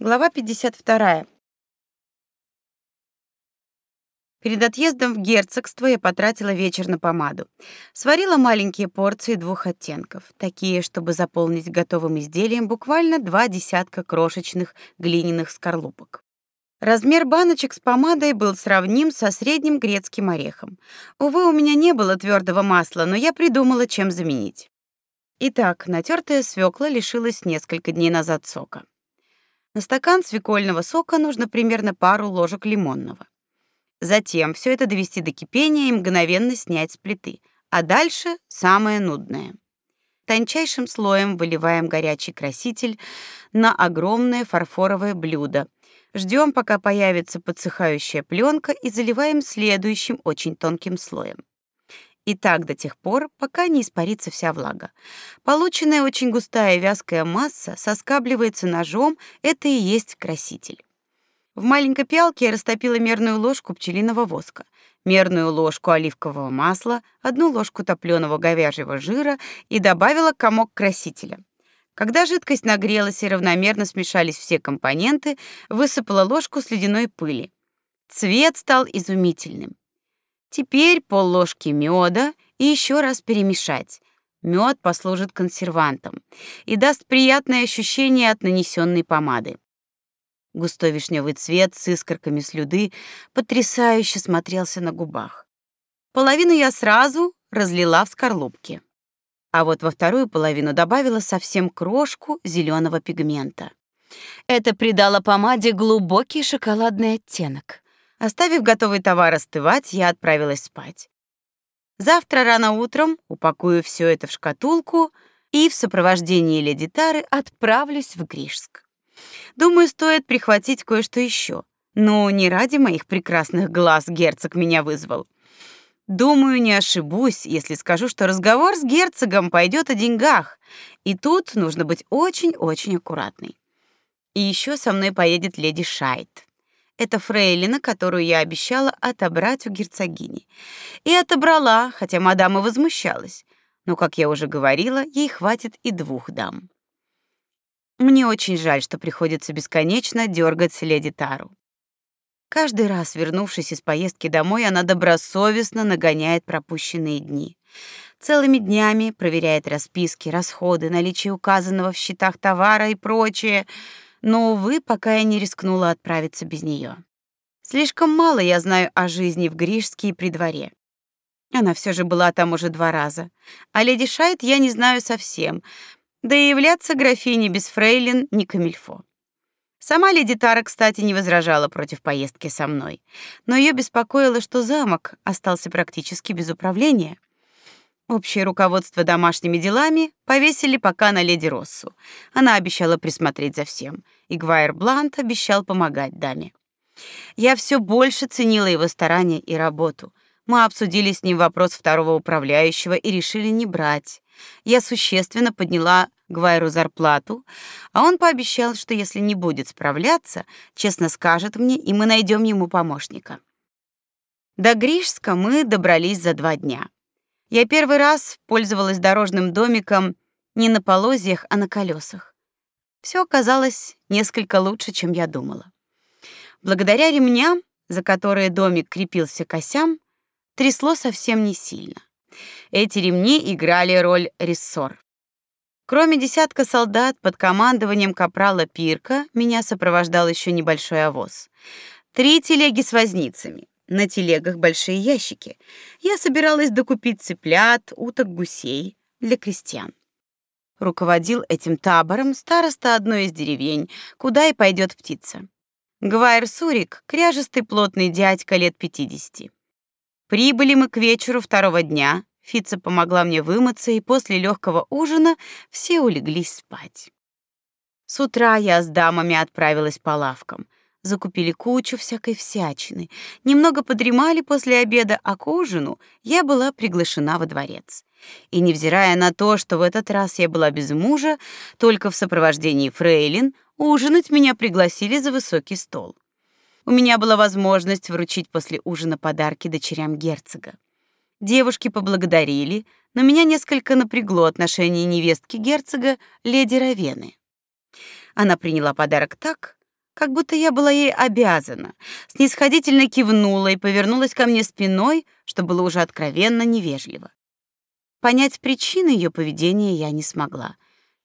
Глава 52. Перед отъездом в герцогство я потратила вечер на помаду. Сварила маленькие порции двух оттенков, такие, чтобы заполнить готовым изделием буквально два десятка крошечных глиняных скорлупок. Размер баночек с помадой был сравним со средним грецким орехом. Увы, у меня не было твердого масла, но я придумала, чем заменить. Итак, натертая свекла лишилась несколько дней назад сока. На стакан свекольного сока нужно примерно пару ложек лимонного. Затем все это довести до кипения и мгновенно снять с плиты. А дальше самое нудное. Тончайшим слоем выливаем горячий краситель на огромное фарфоровое блюдо. Ждем, пока появится подсыхающая пленка, и заливаем следующим очень тонким слоем. И так до тех пор, пока не испарится вся влага. Полученная очень густая вязкая масса соскабливается ножом, это и есть краситель. В маленькой пиалке я растопила мерную ложку пчелиного воска, мерную ложку оливкового масла, одну ложку топленого говяжьего жира и добавила комок красителя. Когда жидкость нагрелась и равномерно смешались все компоненты, высыпала ложку с ледяной пыли. Цвет стал изумительным. Теперь пол-ложки меда и еще раз перемешать. Мед послужит консервантом и даст приятное ощущение от нанесенной помады. Густой вишневый цвет с искорками слюды потрясающе смотрелся на губах. Половину я сразу разлила в скорлупки. А вот во вторую половину добавила совсем крошку зеленого пигмента. Это придало помаде глубокий шоколадный оттенок. Оставив готовый товар остывать, я отправилась спать. Завтра рано утром упакую все это в шкатулку и в сопровождении леди Тары отправлюсь в Гришск. Думаю, стоит прихватить кое-что еще. Но не ради моих прекрасных глаз герцог меня вызвал. Думаю, не ошибусь, если скажу, что разговор с герцогом пойдет о деньгах, и тут нужно быть очень-очень аккуратной. И еще со мной поедет леди Шайт. Это фрейлина, которую я обещала отобрать у герцогини. И отобрала, хотя мадам и возмущалась. Но, как я уже говорила, ей хватит и двух дам. Мне очень жаль, что приходится бесконечно дергать леди Тару. Каждый раз, вернувшись из поездки домой, она добросовестно нагоняет пропущенные дни. Целыми днями проверяет расписки, расходы, наличие указанного в счетах товара и прочее — но, увы, пока я не рискнула отправиться без нее. Слишком мало я знаю о жизни в Гришске и при дворе. Она все же была там уже два раза. А леди Шайт я не знаю совсем, да и являться графиней без фрейлин не камильфо. Сама леди Тара, кстати, не возражала против поездки со мной, но ее беспокоило, что замок остался практически без управления. Общее руководство домашними делами повесили пока на леди Россу. Она обещала присмотреть за всем, и Гвайер Блант обещал помогать даме. Я все больше ценила его старания и работу. Мы обсудили с ним вопрос второго управляющего и решили не брать. Я существенно подняла Гвайру зарплату, а он пообещал, что если не будет справляться, честно скажет мне, и мы найдем ему помощника. До Гришска мы добрались за два дня. Я первый раз пользовалась дорожным домиком не на полозьях, а на колесах. Все оказалось несколько лучше, чем я думала. Благодаря ремням, за которые домик крепился к осям, трясло совсем не сильно. Эти ремни играли роль рессор. Кроме десятка солдат под командованием капрала Пирка, меня сопровождал еще небольшой овоз. Три телеги с возницами, на телегах большие ящики. Я собиралась докупить цыплят, уток, гусей для крестьян. Руководил этим табором староста одной из деревень, куда и пойдет птица. Гвайр Сурик, кряжестый плотный дядька лет пятидесяти. Прибыли мы к вечеру второго дня. Фица помогла мне вымыться, и после легкого ужина все улеглись спать. С утра я с дамами отправилась по лавкам закупили кучу всякой всячины, немного подремали после обеда, а к ужину я была приглашена во дворец. И невзирая на то, что в этот раз я была без мужа, только в сопровождении фрейлин, ужинать меня пригласили за высокий стол. У меня была возможность вручить после ужина подарки дочерям герцога. Девушки поблагодарили, но меня несколько напрягло отношение невестки герцога, леди Равены. Она приняла подарок так, как будто я была ей обязана, снисходительно кивнула и повернулась ко мне спиной, что было уже откровенно невежливо. Понять причины ее поведения я не смогла.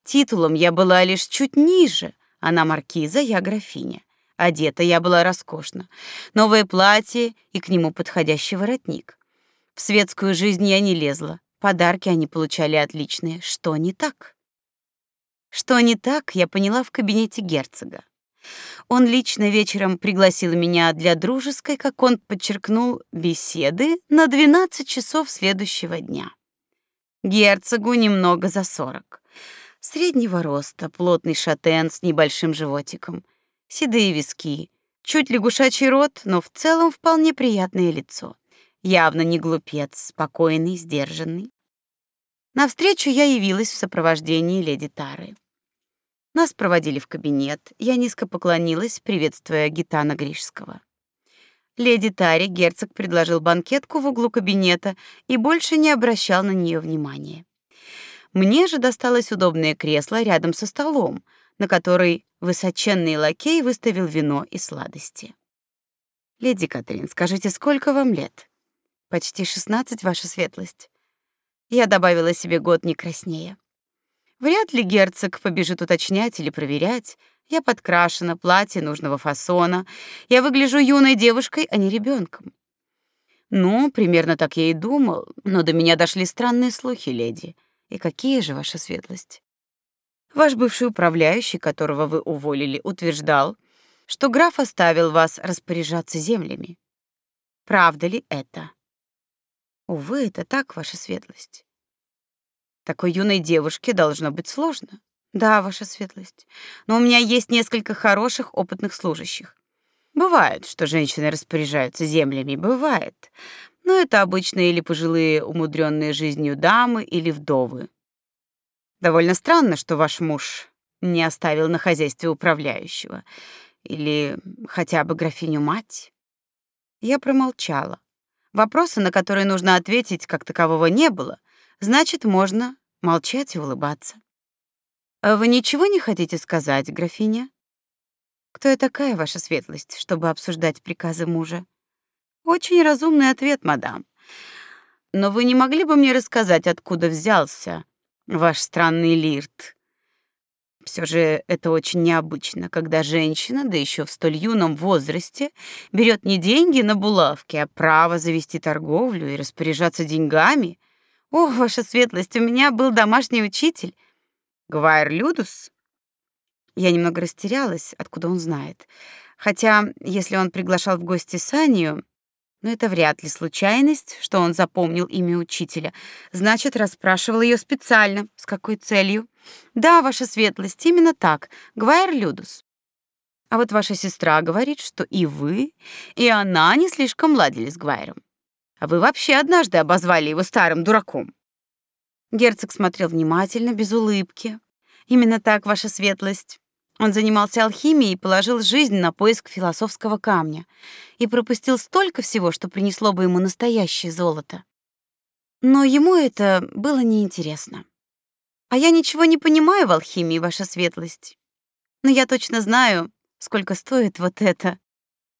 Титулом я была лишь чуть ниже, она маркиза, я графиня. Одета я была роскошно. Новое платье и к нему подходящий воротник. В светскую жизнь я не лезла. Подарки они получали отличные. Что не так? Что не так, я поняла в кабинете герцога. Он лично вечером пригласил меня для дружеской, как он подчеркнул, беседы на 12 часов следующего дня. Герцогу немного за сорок. Среднего роста, плотный шатен с небольшим животиком — седые виски, чуть лягушачий рот, но в целом вполне приятное лицо. Явно не глупец, спокойный, сдержанный. На встречу я явилась в сопровождении леди Тары. Нас проводили в кабинет. Я низко поклонилась, приветствуя гитана Гришского. Леди Таре герцог предложил банкетку в углу кабинета и больше не обращал на нее внимания. Мне же досталось удобное кресло рядом со столом, на который высоченный лакей выставил вино и сладости. Леди Катрин, скажите, сколько вам лет? Почти шестнадцать, ваша светлость. Я добавила себе год не краснее. Вряд ли герцог побежит уточнять или проверять. Я подкрашена, платье нужного фасона. Я выгляжу юной девушкой, а не ребенком. Ну, примерно так я и думал, но до меня дошли странные слухи, леди. И какие же ваша светлость? Ваш бывший управляющий, которого вы уволили, утверждал, что граф оставил вас распоряжаться землями. Правда ли это? Увы, это так, ваша светлость. Такой юной девушке должно быть сложно. Да, ваша светлость. Но у меня есть несколько хороших опытных служащих. Бывает, что женщины распоряжаются землями, бывает. Но это обычно или пожилые, умудренные жизнью дамы, или вдовы. Довольно странно, что ваш муж не оставил на хозяйстве управляющего или хотя бы графиню-мать. Я промолчала. Вопроса, на которые нужно ответить, как такового не было. Значит, можно молчать и улыбаться. А вы ничего не хотите сказать, графиня? Кто я такая, ваша светлость, чтобы обсуждать приказы мужа? Очень разумный ответ, мадам. Но вы не могли бы мне рассказать, откуда взялся ваш странный лирт. Все же это очень необычно, когда женщина, да еще в столь юном возрасте, берет не деньги на булавки, а право завести торговлю и распоряжаться деньгами. О, ваша светлость, у меня был домашний учитель, Гвайр Людус. Я немного растерялась, откуда он знает. Хотя, если он приглашал в гости Санию, но это вряд ли случайность, что он запомнил имя учителя. Значит, расспрашивал ее специально. С какой целью? Да, ваша светлость, именно так. Гвайер Людус. А вот ваша сестра говорит, что и вы, и она не слишком ладили с Гвайером. А вы вообще однажды обозвали его старым дураком. Герцог смотрел внимательно, без улыбки. Именно так, ваша светлость. Он занимался алхимией и положил жизнь на поиск философского камня и пропустил столько всего, что принесло бы ему настоящее золото. Но ему это было неинтересно. А я ничего не понимаю в алхимии, ваша светлость. Но я точно знаю, сколько стоит вот это.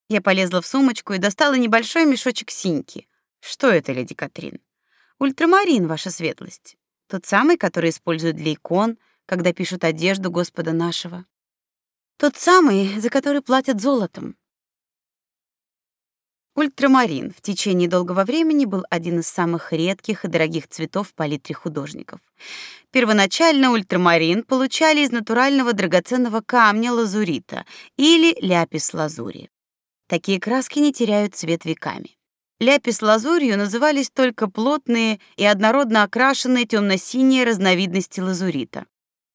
Я полезла в сумочку и достала небольшой мешочек синьки. Что это, леди Катрин? Ультрамарин, ваша светлость. Тот самый, который используют для икон, когда пишут одежду Господа нашего. Тот самый, за который платят золотом. Ультрамарин в течение долгого времени был один из самых редких и дорогих цветов в палитре художников. Первоначально ультрамарин получали из натурального драгоценного камня лазурита или ляпис-лазури. Такие краски не теряют цвет веками. Ляпис-лазурью назывались только плотные и однородно окрашенные темно-синие разновидности лазурита.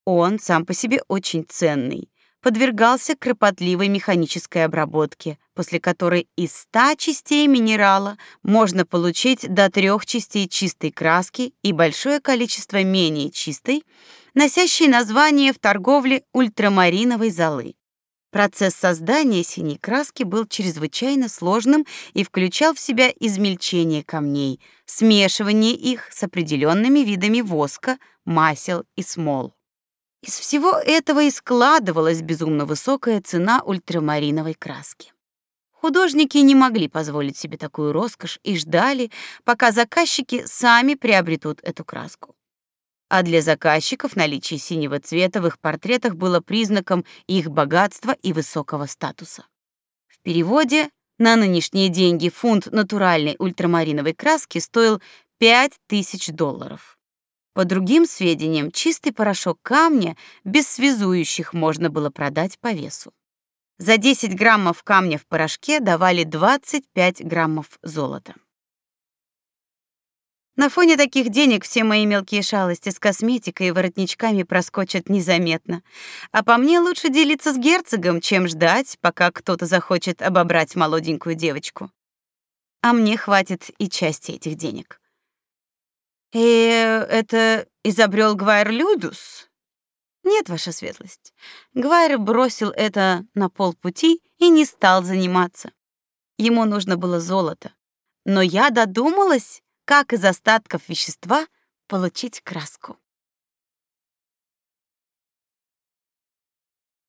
Он сам по себе очень ценный подвергался кропотливой механической обработке, после которой из 100 частей минерала можно получить до трех частей чистой краски и большое количество менее чистой, носящей название в торговле ультрамариновой золы. Процесс создания синей краски был чрезвычайно сложным и включал в себя измельчение камней, смешивание их с определенными видами воска, масел и смол. Из всего этого и складывалась безумно высокая цена ультрамариновой краски. Художники не могли позволить себе такую роскошь и ждали, пока заказчики сами приобретут эту краску. А для заказчиков наличие синего цвета в их портретах было признаком их богатства и высокого статуса. В переводе на нынешние деньги фунт натуральной ультрамариновой краски стоил 5000 долларов. По другим сведениям, чистый порошок камня без связующих можно было продать по весу. За 10 граммов камня в порошке давали 25 граммов золота. На фоне таких денег все мои мелкие шалости с косметикой и воротничками проскочат незаметно. А по мне лучше делиться с герцогом, чем ждать, пока кто-то захочет обобрать молоденькую девочку. А мне хватит и части этих денег. И это изобрел Гвайр Людус? Нет, ваша светлость. Гвайр бросил это на полпути и не стал заниматься. Ему нужно было золото. Но я додумалась, как из остатков вещества получить краску.